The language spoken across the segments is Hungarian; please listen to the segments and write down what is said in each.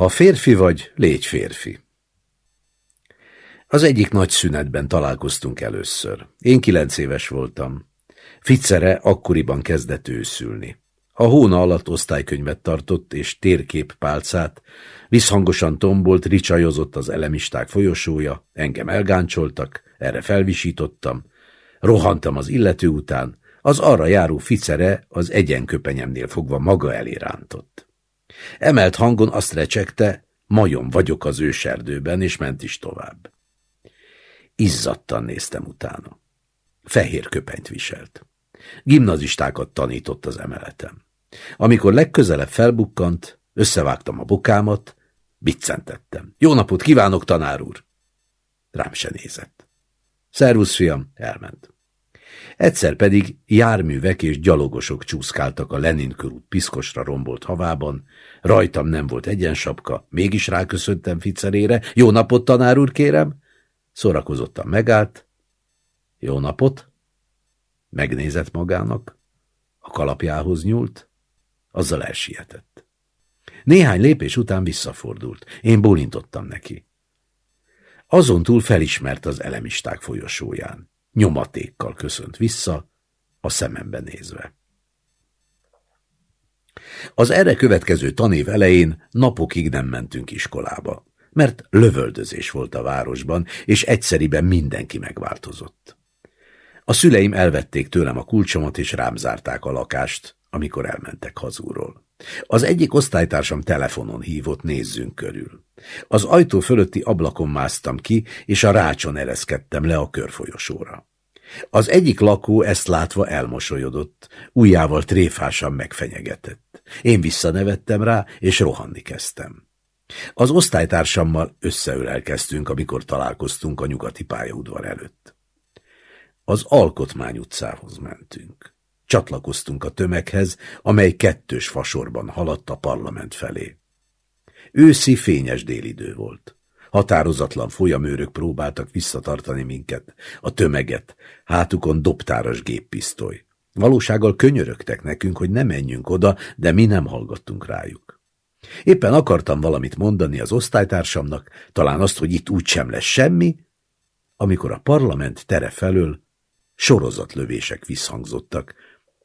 Ha férfi vagy, légy férfi. Az egyik nagy szünetben találkoztunk először. Én kilenc éves voltam. Ficere akkoriban kezdett őszülni. A hóna alatt osztálykönyvet tartott és térképpálcát, visszhangosan tombolt, ricsajozott az elemisták folyosója, engem elgáncsoltak, erre felvisítottam, rohantam az illető után, az arra járó ficere az egyenköpenyemnél fogva maga elé rántott. Emelt hangon azt recsegte, majom vagyok az őserdőben, és ment is tovább. Izzadtan néztem utána. Fehér köpenyt viselt. Gimnazistákat tanított az emeletem. Amikor legközelebb felbukkant, összevágtam a bokámat, biccentettem. Jó napot kívánok, tanár úr! Rám se nézett. Szervusz, fiam, elment. Egyszer pedig járművek és gyalogosok csúszkáltak a Lenin körút piszkosra rombolt havában, rajtam nem volt egyensapka, mégis ráköszöntem ficerére. Jó napot, tanár úr, kérem! Szórakozottan megállt. Jó napot! Megnézett magának, a kalapjához nyúlt, azzal elsietett. Néhány lépés után visszafordult. Én bólintottam neki. Azon túl felismert az elemisták folyosóján. Nyomatékkal köszönt vissza, a szemembe nézve. Az erre következő tanév elején napokig nem mentünk iskolába, mert lövöldözés volt a városban, és egyszeriben mindenki megváltozott. A szüleim elvették tőlem a kulcsomat, és rám zárták a lakást, amikor elmentek hazúról. Az egyik osztálytársam telefonon hívott, nézzünk körül. Az ajtó fölötti ablakon másztam ki, és a rácson ereszkedtem le a körfolyosóra. Az egyik lakó ezt látva elmosolyodott, ujjával tréfásan megfenyegetett. Én visszanevettem rá, és rohanni kezdtem. Az osztálytársammal összeölelkeztünk, amikor találkoztunk a nyugati pályaudvar előtt. Az Alkotmány utcához mentünk. Csatlakoztunk a tömeghez, amely kettős fasorban haladt a parlament felé. Őszi fényes délidő volt. Határozatlan folyamőrök próbáltak visszatartani minket, a tömeget, hátukon dobtáras géppisztoly. Valósággal könyörögtek nekünk, hogy ne menjünk oda, de mi nem hallgattunk rájuk. Éppen akartam valamit mondani az osztálytársamnak, talán azt, hogy itt úgysem lesz semmi, amikor a parlament tere felől sorozatlövések visszhangzottak,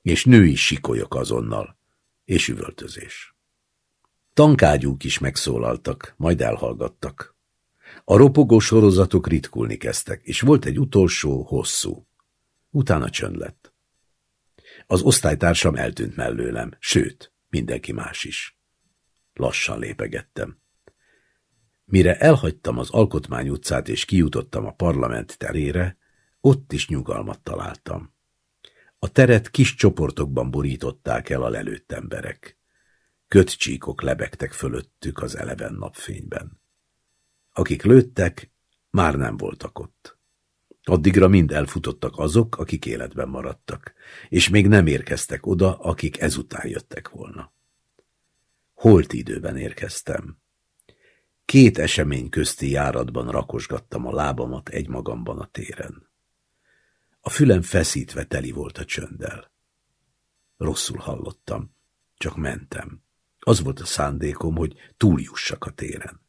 és női sikolyok azonnal, és üvöltözés. Tankágyúk is megszólaltak, majd elhallgattak. A ropogó sorozatok ritkulni kezdtek, és volt egy utolsó, hosszú. Utána csönd lett. Az osztálytársam eltűnt mellőlem, sőt, mindenki más is. Lassan lépegettem. Mire elhagytam az Alkotmány utcát és kijutottam a parlament terére, ott is nyugalmat találtam. A teret kis csoportokban borították el a lelőtt emberek. Kötcsíkok lebegtek fölöttük az eleven napfényben. Akik lőttek, már nem voltak ott. Addigra mind elfutottak azok, akik életben maradtak, és még nem érkeztek oda, akik ezután jöttek volna. Holt időben érkeztem. Két esemény közti járatban rakosgattam a lábamat egymagamban a téren. A fülem feszítve teli volt a csönddel. Rosszul hallottam, csak mentem. Az volt a szándékom, hogy túljussak a téren.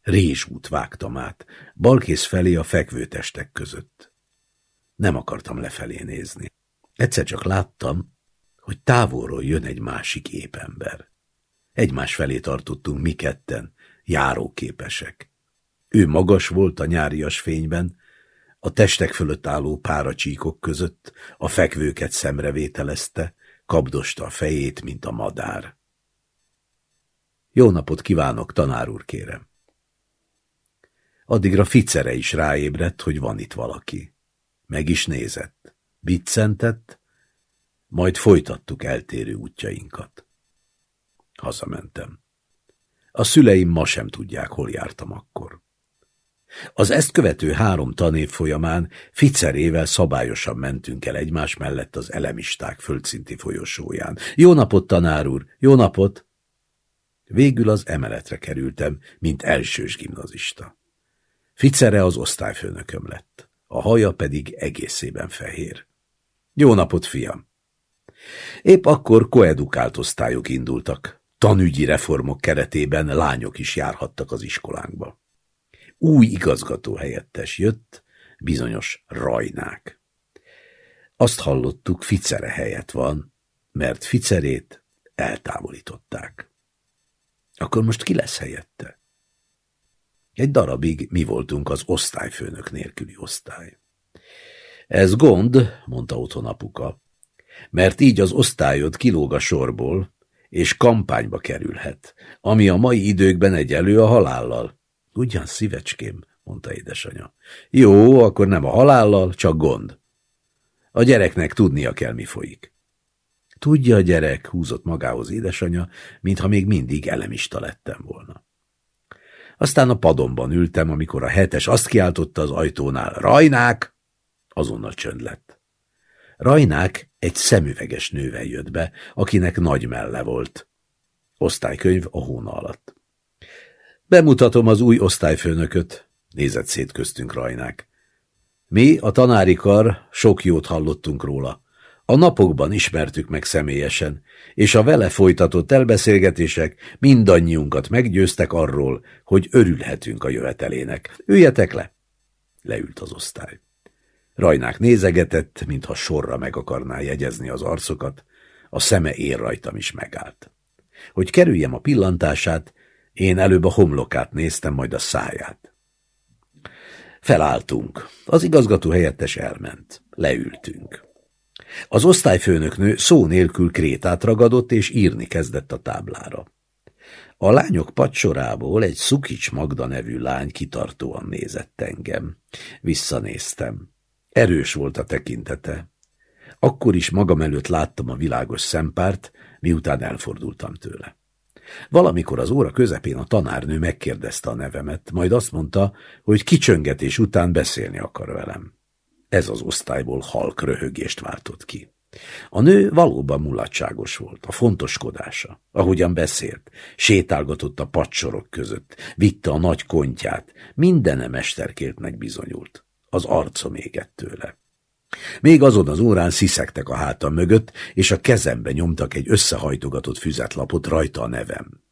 Rézsút vágtam át, balkész felé a fekvőtestek között. Nem akartam lefelé nézni. Egyszer csak láttam, hogy távolról jön egy másik épember. Egymás felé tartottunk mi ketten, járóképesek. Ő magas volt a nyárias fényben, a testek fölött álló páracsíkok között a fekvőket szemrevételezte, kabdosta a fejét, mint a madár. Jó napot kívánok, tanár úr, kérem. Addigra ficere is ráébredt, hogy van itt valaki. Meg is nézett, biccentett, majd folytattuk eltérő útjainkat. Hazamentem. A szüleim ma sem tudják, hol jártam akkor. Az ezt követő három tanév folyamán ficerével szabályosan mentünk el egymás mellett az elemisták földszinti folyosóján. Jó napot, tanár úr! Jó napot! Végül az emeletre kerültem, mint elsős gimnazista. Ficere az osztályfőnököm lett, a haja pedig egészében fehér. Jó napot, fiam! Épp akkor koedukált osztályok indultak, tanügyi reformok keretében lányok is járhattak az iskolánkba. Új igazgató helyettes jött, bizonyos rajnák. Azt hallottuk, ficere helyett van, mert ficerét eltávolították. Akkor most ki lesz helyette? Egy darabig mi voltunk az osztályfőnök nélküli osztály. Ez gond, mondta otthon apuka, mert így az osztályod kilóg a sorból, és kampányba kerülhet, ami a mai időkben egyelő a halállal. Ugyan szívecském, mondta édesanyja. Jó, akkor nem a halállal, csak gond. A gyereknek tudnia kell, mi folyik. Tudja a gyerek, húzott magához édesanyja, mintha még mindig elemista lettem volna. Aztán a padomban ültem, amikor a hetes azt kiáltotta az ajtónál, Rajnák! Azonnal csönd lett. Rajnák egy szemüveges nővel jött be, akinek nagy melle volt. Osztálykönyv a hóna alatt. Bemutatom az új osztályfőnököt, nézett szét köztünk Rajnák. Mi, a tanári kar, sok jót hallottunk róla. A napokban ismertük meg személyesen, és a vele folytatott elbeszélgetések mindannyiunkat meggyőztek arról, hogy örülhetünk a jövetelének. Üljetek le! Leült az osztály. Rajnák nézegetett, mintha sorra meg akarná jegyezni az arcokat, a szeme ér rajtam is megállt. Hogy kerüljem a pillantását, én előbb a homlokát néztem, majd a száját. Felálltunk. Az igazgató helyettes elment. Leültünk. Az osztályfőnöknő szó nélkül krétát ragadott, és írni kezdett a táblára. A lányok padsorából egy Szukics Magda nevű lány kitartóan nézett engem. Visszanéztem. Erős volt a tekintete. Akkor is magam előtt láttam a világos szempárt, miután elfordultam tőle. Valamikor az óra közepén a tanárnő megkérdezte a nevemet, majd azt mondta, hogy kicsöngetés után beszélni akar velem. Ez az osztályból halk röhögést váltott ki. A nő valóban mulatságos volt, a fontoskodása, ahogyan beszélt, sétálgatott a padsorok között, vitte a nagy kontját, mindene mesterkéltnek bizonyult. Az arcom égett tőle. Még azon az órán sziszegtek a hátam mögött, és a kezembe nyomtak egy összehajtogatott füzetlapot rajta a nevem.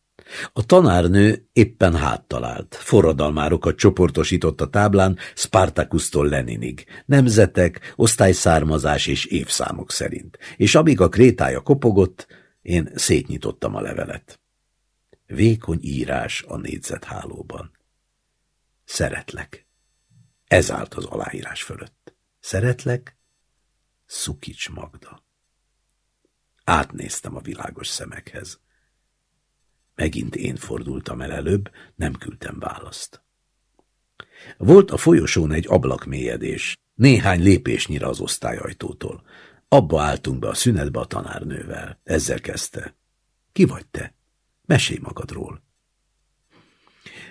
A tanárnő éppen háttalált, forradalmárokat csoportosított a táblán Spartakusztól Leninig, nemzetek, osztályszármazás és évszámok szerint, és amíg a krétája kopogott, én szétnyitottam a levelet. Vékony írás a négyzethálóban. Szeretlek. Ez állt az aláírás fölött. Szeretlek, Szukics Magda. Átnéztem a világos szemekhez. Megint én fordultam el előbb, nem küldtem választ. Volt a folyosón egy ablakmélyedés, néhány lépésnyire az osztályajtótól. Abba álltunk be a szünetbe a tanárnővel. Ezzel kezdte. Ki vagy te? Mesélj magadról.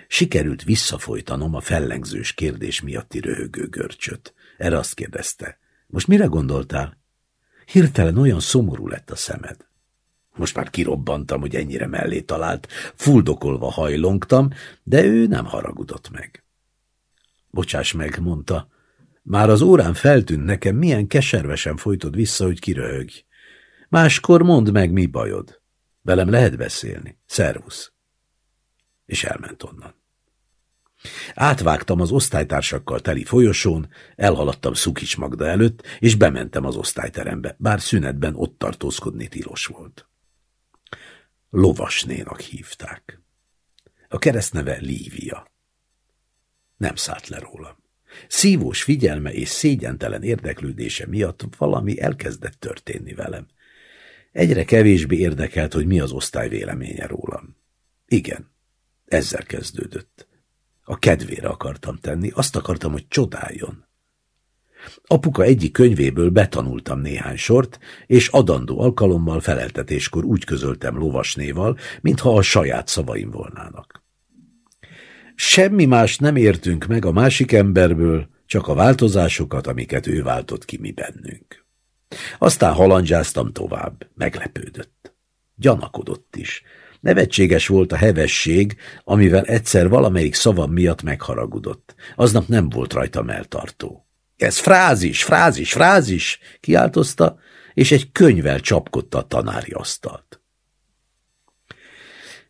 Sikerült visszafolytanom a fellengzős kérdés miatti röhögő görcsöt. Erre azt kérdezte. Most mire gondoltál? Hirtelen olyan szomorú lett a szemed. Most már kirobbantam, hogy ennyire mellé talált, fuldokolva hajlongtam, de ő nem haragudott meg. Bocsáss meg, mondta, már az órán feltűnt nekem, milyen keservesen folytod vissza, hogy kiröhögj. Máskor mondd meg, mi bajod. Velem lehet beszélni. Szervusz. És elment onnan. Átvágtam az osztálytársakkal teli folyosón, elhaladtam Szukics Magda előtt, és bementem az osztályterembe, bár szünetben ott tartózkodni tilos volt. Lovasnénak hívták. A keresztneve Lívia. Nem szállt le rólam. Szívós figyelme és szégyentelen érdeklődése miatt valami elkezdett történni velem. Egyre kevésbé érdekelt, hogy mi az osztály véleménye rólam. Igen, ezzel kezdődött. A kedvére akartam tenni, azt akartam, hogy csodáljon. Apuka egyik könyvéből betanultam néhány sort, és adandó alkalommal feleltetéskor úgy közöltem lovasnéval, mintha a saját szavaim volnának. Semmi más nem értünk meg a másik emberből, csak a változásokat, amiket ő váltott ki mi bennünk. Aztán halandzsáztam tovább, meglepődött. Gyanakodott is. Nevetséges volt a hevesség, amivel egyszer valamelyik szavam miatt megharagudott. Aznap nem volt rajta melltartó. Ez frázis, frázis, frázis, kiáltozta, és egy könyvvel csapkodta a tanári asztalt.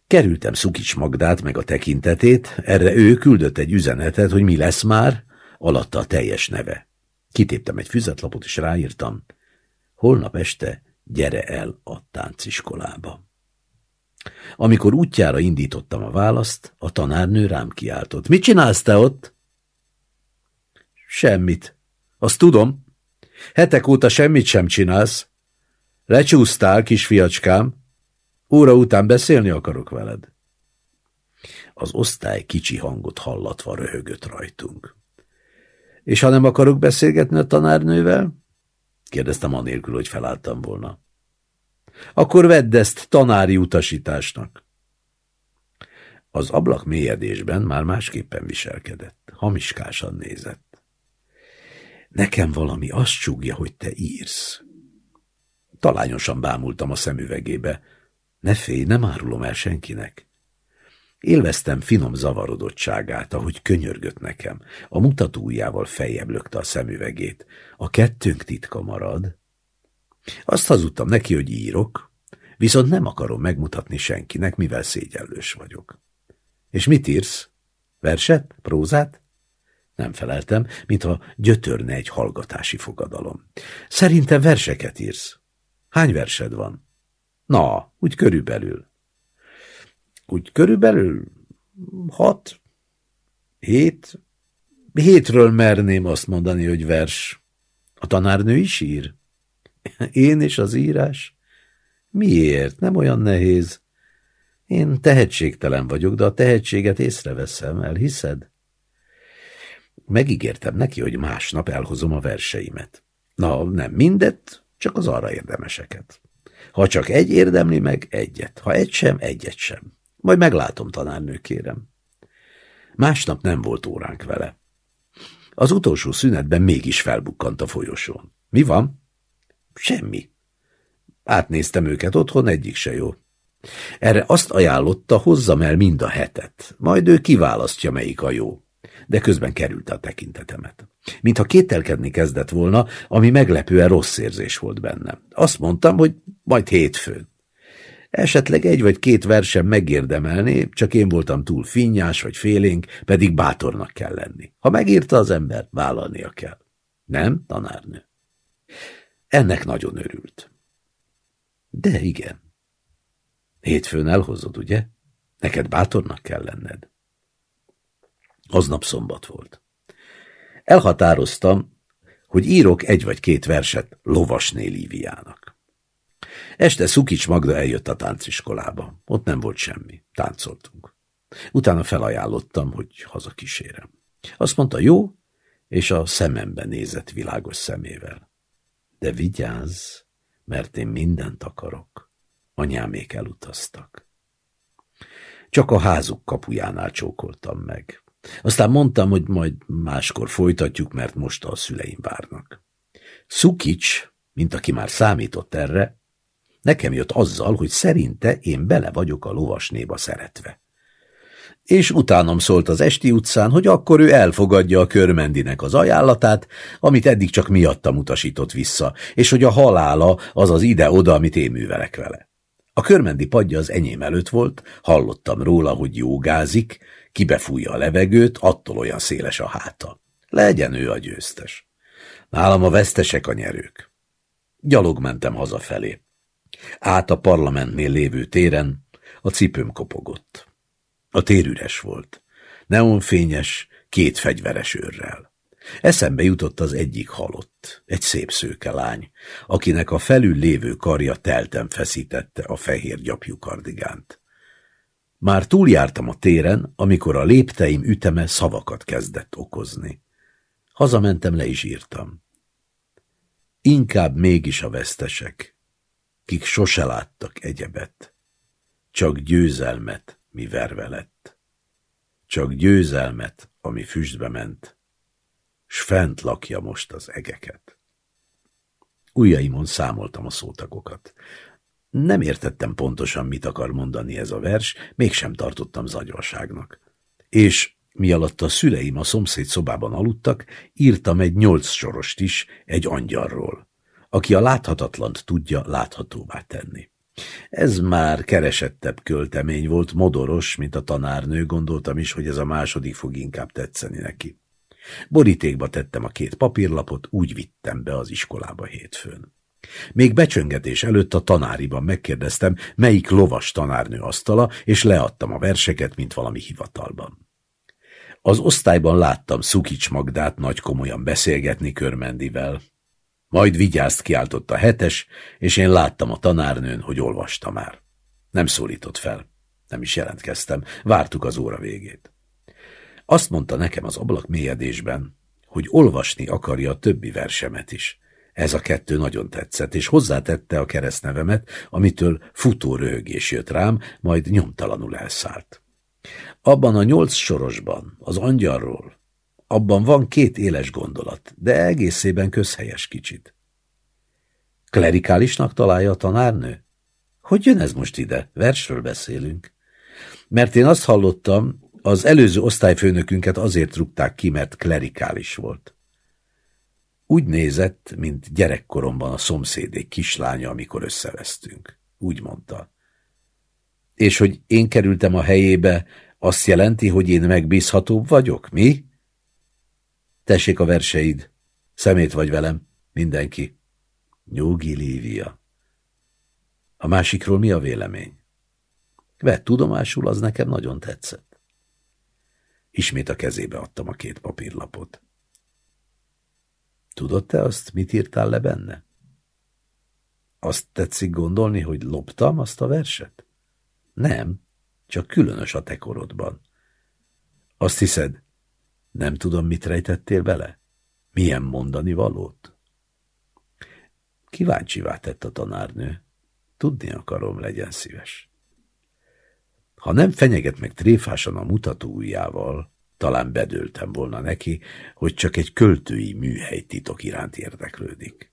Kerültem Szukics Magdát meg a tekintetét, erre ő küldött egy üzenetet, hogy mi lesz már, alatta a teljes neve. Kitéptem egy füzetlapot, és ráírtam, holnap este gyere el a tánciskolába. Amikor útjára indítottam a választ, a tanárnő rám kiáltott. Mit csinálsz te ott? Semmit. Azt tudom. Hetek óta semmit sem csinálsz. Lecsúsztál, kisfiacskám. Óra után beszélni akarok veled. Az osztály kicsi hangot hallatva röhögött rajtunk. És ha nem akarok beszélgetni a tanárnővel? Kérdeztem anélkül, hogy felálltam volna. Akkor vedd ezt tanári utasításnak. Az ablak mélyedésben már másképpen viselkedett, hamiskásan nézett. Nekem valami azt csúgja, hogy te írsz. Talányosan bámultam a szemüvegébe. Ne félj, nem árulom el senkinek. Élveztem finom zavarodottságát, ahogy könyörgött nekem. A mutatójával feljebb lökte a szemüvegét. A kettőnk titka marad. Azt hazudtam neki, hogy írok, viszont nem akarom megmutatni senkinek, mivel szégyellős vagyok. És mit írsz? Verset? Prózát? Nem feleltem, mintha gyötörne egy hallgatási fogadalom. Szerintem verseket írsz. Hány versed van? Na, úgy körülbelül. Úgy körülbelül hat, hét, hétről merném azt mondani, hogy vers. A tanárnő is ír? Én és az írás? Miért? Nem olyan nehéz. Én tehetségtelen vagyok, de a tehetséget észreveszem, elhiszed? Megígértem neki, hogy másnap elhozom a verseimet. Na, nem mindet, csak az arra érdemeseket. Ha csak egy érdemli meg, egyet. Ha egy sem, egyet sem. Majd meglátom, tanárnő, kérem. Másnap nem volt óránk vele. Az utolsó szünetben mégis felbukkant a folyosón. Mi van? Semmi. Átnéztem őket otthon, egyik se jó. Erre azt ajánlotta, hozzam el mind a hetet, majd ő kiválasztja, melyik a jó. De közben került a tekintetemet. Mintha kételkedni kezdett volna, ami meglepően rossz érzés volt bennem. Azt mondtam, hogy majd hétfőn. Esetleg egy vagy két versen megérdemelné, csak én voltam túl finnyás vagy félénk, pedig bátornak kell lenni. Ha megírta az ember, vállalnia kell. Nem, tanárnő? Ennek nagyon örült. De igen. Hétfőn elhozod, ugye? Neked bátornak kell lenned. Aznap szombat volt. Elhatároztam, hogy írok egy vagy két verset Lovasné Líviának. Este Szukics Magda eljött a tánciskolába. Ott nem volt semmi. Táncoltunk. Utána felajánlottam, hogy hazakísérem. Azt mondta, jó, és a szemembe nézett világos szemével. De vigyázz, mert én mindent akarok. Anyámék elutaztak. Csak a házuk kapujánál csókoltam meg. Aztán mondtam, hogy majd máskor folytatjuk, mert most a szüleim várnak. Szukics, mint aki már számított erre, nekem jött azzal, hogy szerinte én bele vagyok a lovasnéba szeretve és utánam szólt az esti utcán, hogy akkor ő elfogadja a körmendinek az ajánlatát, amit eddig csak miattam utasított vissza, és hogy a halála az az ide-oda, amit én művelek vele. A körmendi padja az enyém előtt volt, hallottam róla, hogy jógázik, kibefújja a levegőt, attól olyan széles a háta. Legyen ő a győztes. Nálam a vesztesek a nyerők. Gyalog mentem hazafelé. Át a parlamentnél lévő téren a cipőm kopogott. A tér üres volt. Neonfényes, két fegyveres őrrel. Eszembe jutott az egyik halott, egy szép szőke lány, akinek a felül lévő karja telten feszítette a fehér gyapjú kardigánt. Már túljártam a téren, amikor a lépteim üteme szavakat kezdett okozni. Hazamentem, le is írtam. Inkább mégis a vesztesek, kik sose láttak egyebet, csak győzelmet, mi verve lett. Csak győzelmet, ami füstbe ment, s fent lakja most az egeket. Ujjaimon számoltam a szótagokat. Nem értettem pontosan, mit akar mondani ez a vers, mégsem tartottam zagyalságnak. És mi alatt a szüleim a szomszéd szobában aludtak, írtam egy nyolc sorost is egy angyalról, aki a láthatatlant tudja láthatóvá tenni. Ez már keresettebb költemény volt, modoros, mint a tanárnő, gondoltam is, hogy ez a második fog inkább tetszeni neki. Borítékba tettem a két papírlapot, úgy vittem be az iskolába hétfőn. Még becsöngetés előtt a tanáriban megkérdeztem, melyik lovas tanárnő asztala, és leadtam a verseket, mint valami hivatalban. Az osztályban láttam Szukics Magdát nagy komolyan beszélgetni Körmendivel. Majd vigyázt kiáltott a hetes, és én láttam a tanárnőn, hogy olvasta már. Nem szólított fel. Nem is jelentkeztem. Vártuk az óra végét. Azt mondta nekem az ablak mélyedésben, hogy olvasni akarja a többi versemet is. Ez a kettő nagyon tetszett, és hozzátette a keresztnevemet, amitől futó röhögés jött rám, majd nyomtalanul elszállt. Abban a nyolc sorosban, az angyalról, abban van két éles gondolat, de egészében közhelyes kicsit. Klerikálisnak találja a tanárnő? Hogy jön ez most ide? Versről beszélünk. Mert én azt hallottam, az előző osztályfőnökünket azért rúgták ki, mert klerikális volt. Úgy nézett, mint gyerekkoromban a szomszédék kislánya, amikor összevesztünk. Úgy mondta. És hogy én kerültem a helyébe, azt jelenti, hogy én megbízhatóbb vagyok, mi? Tessék a verseid. Szemét vagy velem, mindenki. Nyugi, Lívia. A másikról mi a vélemény? Vett tudomásul, az nekem nagyon tetszett. Ismét a kezébe adtam a két papírlapot. Tudod te azt, mit írtál le benne? Azt tetszik gondolni, hogy loptam azt a verset? Nem, csak különös a te korodban. Azt hiszed, nem tudom, mit rejtettél bele? Milyen mondani valót? Kíváncsivá tett a tanárnő. Tudni akarom, legyen szíves. Ha nem fenyeget meg tréfásan a mutató ujjával, talán bedőltem volna neki, hogy csak egy költői műhely titok iránt érdeklődik.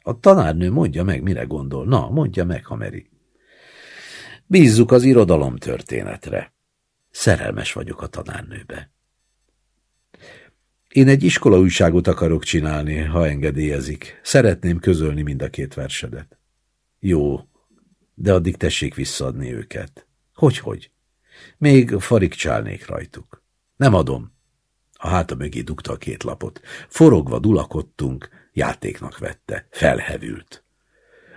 A tanárnő mondja meg, mire gondol. Na, mondja meg, ha meri. Bízzuk az irodalom történetre. Szerelmes vagyok a tanárnőbe. Én egy iskolaújságot akarok csinálni, ha engedélyezik. Szeretném közölni mind a két versedet. Jó, de addig tessék visszaadni őket. Hogy-hogy? Még farigcsálnék rajtuk. Nem adom. A háta mögé dugta a két lapot. Forogva dulakodtunk, játéknak vette, felhevült.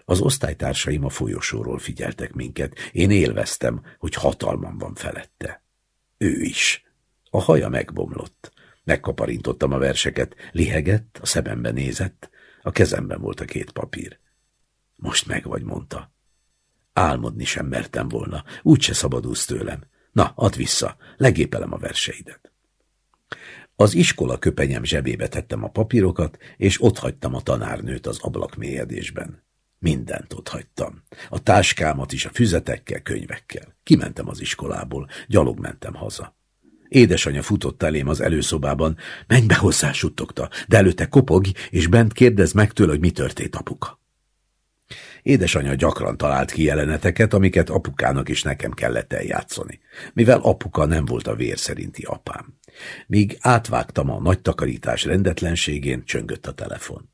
Az osztálytársaim a folyosóról figyeltek minket. Én élveztem, hogy hatalmam van felette. Ő is. A haja megbomlott. Megkaparintottam a verseket, lihegett, a szemembe nézett, a kezemben volt a két papír. Most meg vagy, mondta. Álmodni sem mertem volna, úgyse szabadulsz tőlem. Na, add vissza, legépelem a verseidet. Az iskola köpenyem zsebébe tettem a papírokat, és otthagytam a tanárnőt az ablak mélyedésben. Mindent otthagytam. A táskámat is a füzetekkel, könyvekkel. Kimentem az iskolából, gyalog mentem haza. Édesanyja futott elém az előszobában. Menj be hozzá, suttogta, de előtte kopog, és bent kérdez meg tőle, hogy mi történt apuka. Édesanyja gyakran talált ki jeleneteket, amiket apukának is nekem kellett eljátszani, mivel apuka nem volt a vér szerinti apám. Míg átvágtam a nagy takarítás rendetlenségén, csöngött a telefon.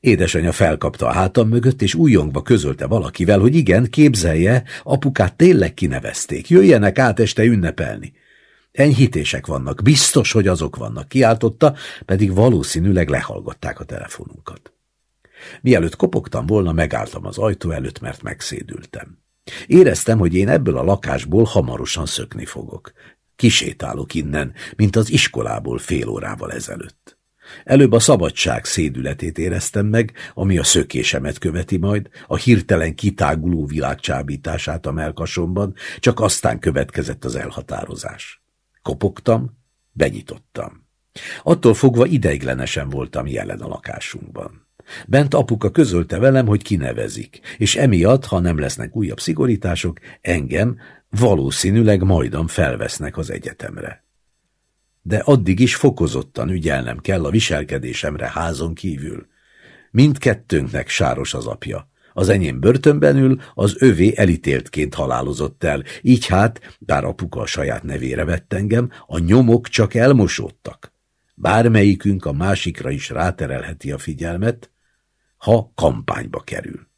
Édesanyja felkapta a hátam mögött, és újongva közölte valakivel, hogy igen, képzelje, apukát tényleg kinevezték, jöjjenek át este ünnepelni. Enyhítések vannak, biztos, hogy azok vannak, kiáltotta, pedig valószínűleg lehallgatták a telefonunkat. Mielőtt kopogtam volna, megálltam az ajtó előtt, mert megszédültem. Éreztem, hogy én ebből a lakásból hamarosan szökni fogok. Kisétálok innen, mint az iskolából fél órával ezelőtt. Előbb a szabadság szédületét éreztem meg, ami a szökésemet követi majd, a hirtelen kitáguló világ csábítását a melkasomban, csak aztán következett az elhatározás. Kopogtam, benyitottam. Attól fogva ideiglenesen voltam jelen a lakásunkban. Bent apuka közölte velem, hogy kinevezik, és emiatt, ha nem lesznek újabb szigorítások, engem valószínűleg majdan felvesznek az egyetemre. De addig is fokozottan ügyelnem kell a viselkedésemre házon kívül. Mindkettőnknek sáros az apja. Az enyém börtönben ül, az övé elítéltként halálozott el, így hát, bár apuka a saját nevére vett engem, a nyomok csak elmosódtak. Bármelyikünk a másikra is ráterelheti a figyelmet, ha kampányba kerül.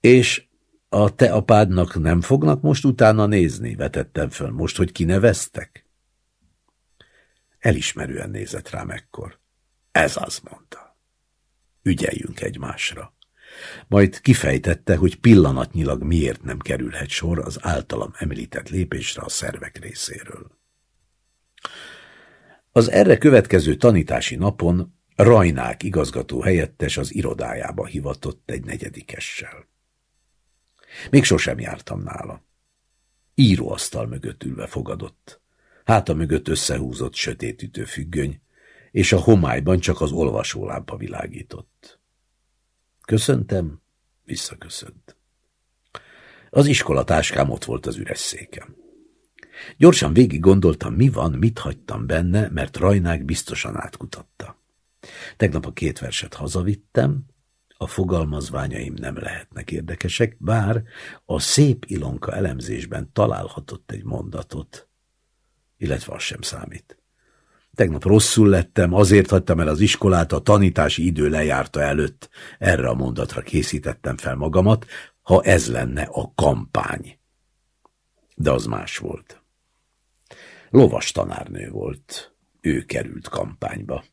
És a te apádnak nem fognak most utána nézni? Vetettem föl, most, hogy kineveztek? Elismerően nézett rám ekkor. Ez az, mondta. Ügyeljünk egymásra. Majd kifejtette, hogy pillanatnyilag miért nem kerülhet sor az általam említett lépésre a szervek részéről. Az erre következő tanítási napon Rajnák igazgató helyettes az irodájába hivatott egy negyedikessel. Még sosem jártam nála. Íróasztal mögött ülve fogadott. Háta mögött összehúzott sötétütő függöny, és a homályban csak az olvasólámpa világított. Köszöntem, visszaköszönt. Az iskolatáskám ott volt az üres székem. Gyorsan végig gondoltam, mi van, mit hagytam benne, mert Rajnák biztosan átkutatta. Tegnap a két verset hazavittem, a fogalmazványaim nem lehetnek érdekesek, bár a szép Ilonka elemzésben találhatott egy mondatot, illetve az sem számít. Tegnap rosszul lettem, azért hagytam el az iskolát, a tanítási idő lejárta előtt. Erre a mondatra készítettem fel magamat, ha ez lenne a kampány. De az más volt. Lovas tanárnő volt. Ő került kampányba.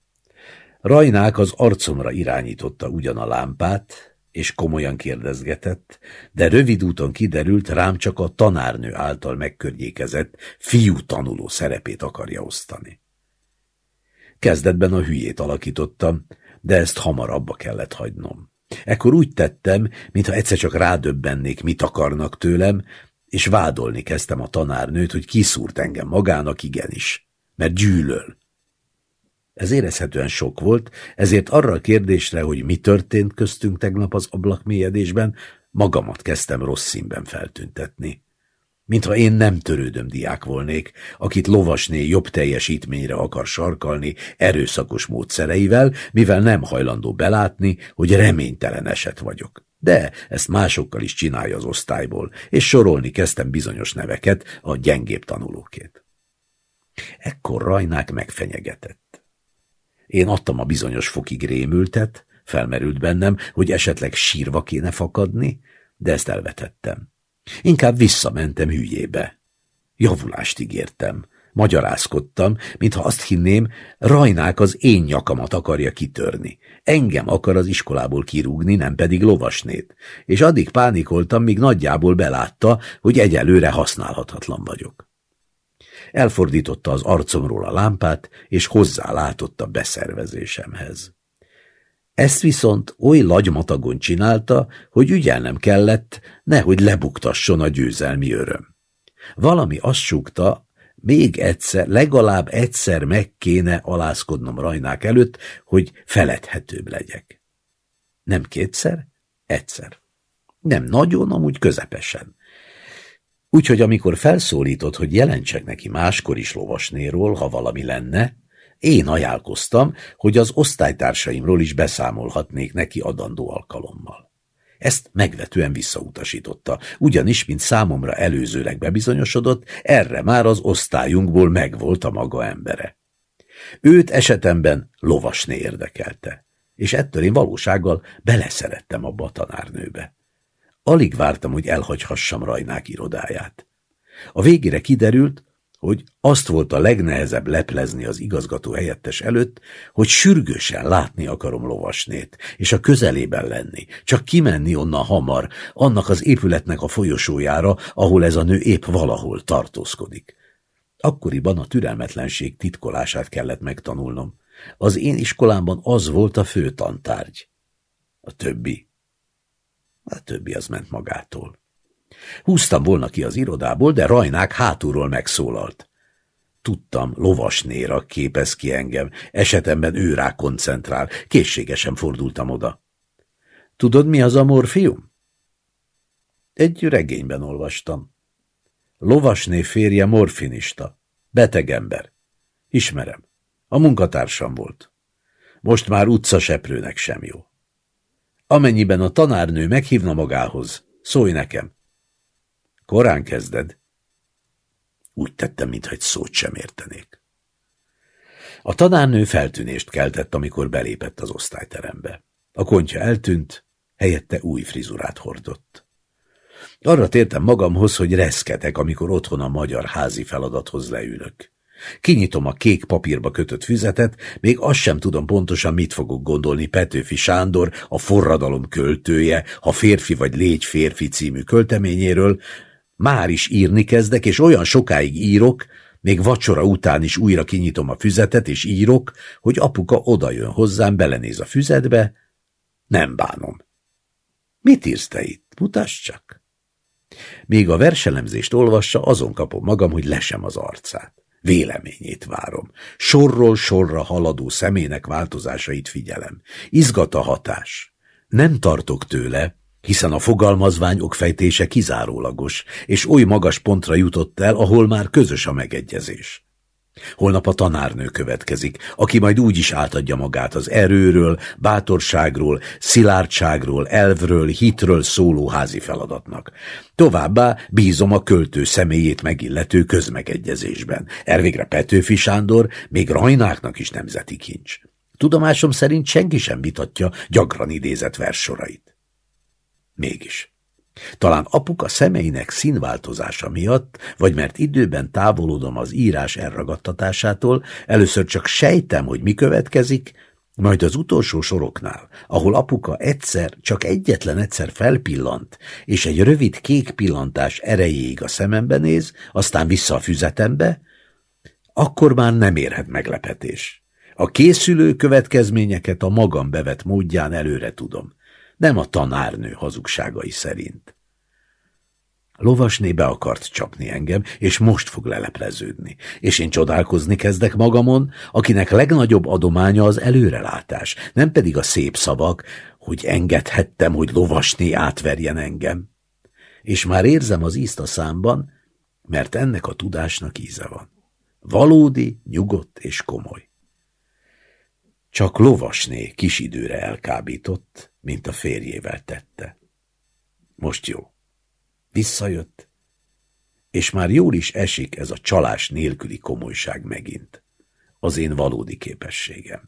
Rajnák az arcomra irányította ugyan a lámpát, és komolyan kérdezgetett, de rövid úton kiderült, rám csak a tanárnő által megkörnyékezett fiú tanuló szerepét akarja osztani. Kezdetben a hülyét alakítottam, de ezt hamar abba kellett hagynom. Ekkor úgy tettem, mintha egyszer csak rádöbbennék, mit akarnak tőlem, és vádolni kezdtem a tanárnőt, hogy kiszúrt engem magának igenis, mert gyűlöl. Ez érezhetően sok volt, ezért arra a kérdésre, hogy mi történt köztünk tegnap az ablakmélyedésben, magamat kezdtem rossz színben feltüntetni. Mintha én nem törődöm diák volnék, akit lovasné jobb teljesítményre akar sarkalni erőszakos módszereivel, mivel nem hajlandó belátni, hogy reménytelen eset vagyok. De ezt másokkal is csinálja az osztályból, és sorolni kezdtem bizonyos neveket, a gyengébb tanulókét. Ekkor Rajnák megfenyegetett. Én adtam a bizonyos fokig rémültet, felmerült bennem, hogy esetleg sírva kéne fakadni, de ezt elvetettem. Inkább visszamentem hülyébe. Javulást ígértem. Magyarázkodtam, mintha azt hinném, Rajnák az én nyakamat akarja kitörni. Engem akar az iskolából kirúgni, nem pedig lovasnét. És addig pánikoltam, míg nagyjából belátta, hogy egyelőre használhatatlan vagyok. Elfordította az arcomról a lámpát, és hozzálátott a beszervezésemhez. Ezt viszont oly lagymatagon csinálta, hogy ügyelnem kellett, nehogy lebuktasson a győzelmi öröm. Valami azt súgta, még egyszer, legalább egyszer meg kéne alázkodnom rajnák előtt, hogy feledhetőbb legyek. Nem kétszer, egyszer. Nem nagyon, amúgy közepesen. Úgyhogy amikor felszólított, hogy jelentsek neki máskor is lovasnéról, ha valami lenne, én ajánlkoztam, hogy az osztálytársaimról is beszámolhatnék neki adandó alkalommal. Ezt megvetően visszautasította, ugyanis, mint számomra előzőleg bebizonyosodott, erre már az osztályunkból megvolt a maga embere. Őt esetemben lovasné érdekelte, és ettől én valósággal beleszerettem abba a tanárnőbe. Alig vártam, hogy elhagyhassam Rajnák irodáját. A végére kiderült, hogy azt volt a legnehezebb leplezni az igazgató helyettes előtt, hogy sürgősen látni akarom lovasnét, és a közelében lenni, csak kimenni onnan hamar, annak az épületnek a folyosójára, ahol ez a nő épp valahol tartózkodik. Akkoriban a türelmetlenség titkolását kellett megtanulnom. Az én iskolámban az volt a fő tantárgy. A többi. A többi az ment magától. Húztam volna ki az irodából, de Rajnák hátulról megszólalt. Tudtam, lovasnéra képez ki engem, esetemben ő rá koncentrál, készségesen fordultam oda. Tudod, mi az a morfium? Egy regényben olvastam. Lovasné férje morfinista, beteg ember. Ismerem. A munkatársam volt. Most már utcaseprőnek sem jó. Amennyiben a tanárnő meghívna magához, szólj nekem. Korán kezded? Úgy tettem, mintha egy szót sem értenék. A tanárnő feltűnést keltett, amikor belépett az osztályterembe. A kontja eltűnt, helyette új frizurát hordott. Arra tértem magamhoz, hogy reszketek, amikor otthon a magyar házi feladathoz leülök. Kinyitom a kék papírba kötött füzetet, még azt sem tudom pontosan, mit fogok gondolni Petőfi Sándor, a forradalom költője, a férfi vagy légy férfi című költeményéről. Már is írni kezdek, és olyan sokáig írok, még vacsora után is újra kinyitom a füzetet, és írok, hogy apuka odajön hozzám, belenéz a füzetbe. Nem bánom. Mit írsz te itt? Mutass csak. Még a verselemzést olvassa, azon kapom magam, hogy lesem az arcát. Véleményét várom. Sorról sorra haladó szemének változásait figyelem. Izgat a hatás. Nem tartok tőle, hiszen a fogalmazvány okfejtése kizárólagos, és oly magas pontra jutott el, ahol már közös a megegyezés. Holnap a tanárnő következik, aki majd úgy is átadja magát az erőről, bátorságról, szilárdságról, elvről, hitről szóló házi feladatnak. Továbbá bízom a költő személyét megillető közmegegyezésben. Ervégre Petőfi Sándor még Rajnáknak is nemzeti kincs. Tudomásom szerint senki sem vitatja gyakran idézett versorait. Mégis. Talán apuka szemeinek színváltozása miatt, vagy mert időben távolodom az írás elragadtatásától, először csak sejtem, hogy mi következik, majd az utolsó soroknál, ahol apuka egyszer, csak egyetlen egyszer felpillant, és egy rövid kék pillantás erejéig a szemembe néz, aztán vissza a füzetembe, akkor már nem érhet meglepetés. A készülő következményeket a magam bevet módján előre tudom nem a tanárnő hazugságai szerint. Lovasné be akart csapni engem, és most fog lelepleződni, és én csodálkozni kezdek magamon, akinek legnagyobb adománya az előrelátás, nem pedig a szép szavak, hogy engedhettem, hogy lovasné átverjen engem. És már érzem az ízt a számban, mert ennek a tudásnak íze van. Valódi, nyugodt és komoly. Csak lovasné kis időre elkábított, mint a férjével tette. Most jó. Visszajött, és már jól is esik ez a csalás nélküli komolyság megint. Az én valódi képességem.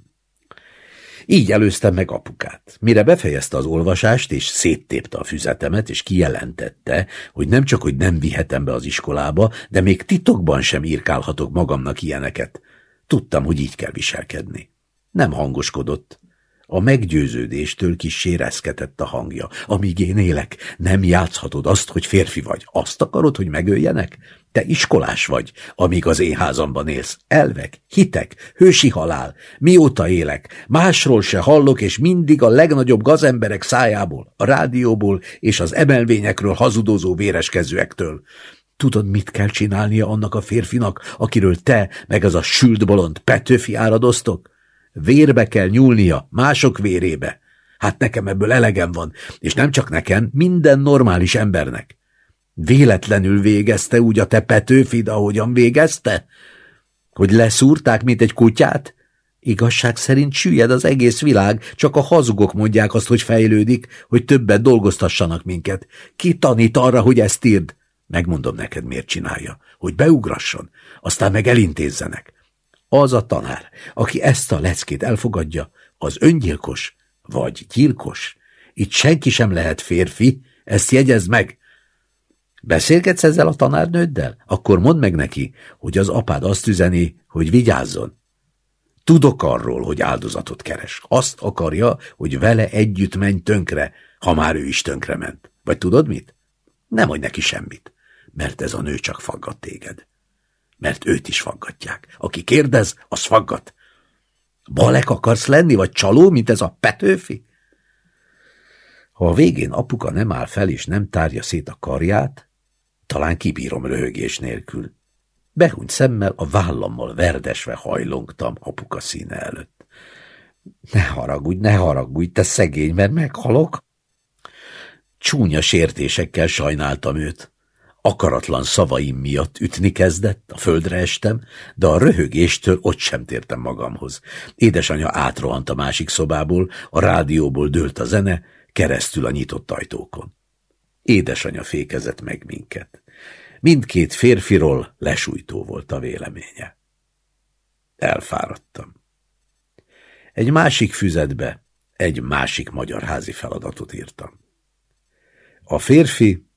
Így előztem meg apukát. Mire befejezte az olvasást, és széttépte a füzetemet, és kijelentette, hogy nem csak, hogy nem vihetem be az iskolába, de még titokban sem írkálhatok magamnak ilyeneket. Tudtam, hogy így kell viselkedni. Nem hangoskodott. A meggyőződéstől kis sérezkedett a hangja. Amíg én élek, nem játszhatod azt, hogy férfi vagy. Azt akarod, hogy megöljenek? Te iskolás vagy, amíg az én házamban élsz. Elvek, hitek, hősi halál. Mióta élek? Másról se hallok, és mindig a legnagyobb gazemberek szájából, a rádióból és az emelvényekről hazudozó véreskezőektől. Tudod, mit kell csinálnia annak a férfinak, akiről te, meg az a sült bolond Petőfi áradoztok? Vérbe kell nyúlnia, mások vérébe. Hát nekem ebből elegem van, és nem csak nekem, minden normális embernek. Véletlenül végezte úgy a te Petőfid, ahogyan végezte? Hogy leszúrták, mint egy kutyát? Igazság szerint süllyed az egész világ, csak a hazugok mondják azt, hogy fejlődik, hogy többet dolgoztassanak minket. Ki tanít arra, hogy ezt írd? Megmondom neked, miért csinálja. Hogy beugrasson, aztán meg elintézzenek. Az a tanár, aki ezt a leckét elfogadja, az öngyilkos vagy gyilkos. Itt senki sem lehet férfi, ezt jegyez meg. Beszélgetsz ezzel a tanárnőddel? Akkor mondd meg neki, hogy az apád azt üzeni, hogy vigyázzon. Tudok arról, hogy áldozatot keres. Azt akarja, hogy vele együtt menj tönkre, ha már ő is tönkre ment. Vagy tudod mit? Nem mondj neki semmit, mert ez a nő csak faggat téged mert őt is faggatják. Aki kérdez, az faggat. Balek akarsz lenni, vagy csaló, mint ez a Petőfi? Ha a végén apuka nem áll fel és nem tárja szét a karját, talán kibírom röhögés nélkül. Behunyt szemmel a vállammal verdesve hajlongtam apuka színe előtt. Ne haragudj, ne haragudj, te szegény, mert meghalok. Csúnya sértésekkel sajnáltam őt. Akaratlan szavaim miatt ütni kezdett, a földre estem, de a röhögéstől ott sem tértem magamhoz. Édesanyja átrohant a másik szobából, a rádióból dőlt a zene, keresztül a nyitott ajtókon. Édesanyja fékezett meg minket. Mindkét férfiról lesújtó volt a véleménye. Elfáradtam. Egy másik füzetbe egy másik magyar házi feladatot írtam. A férfi,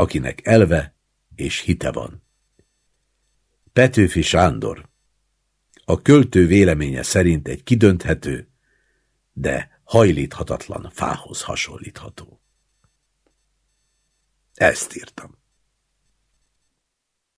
akinek elve és hite van. Petőfi Sándor. A költő véleménye szerint egy kidönthető, de hajlíthatatlan fához hasonlítható. Ezt írtam.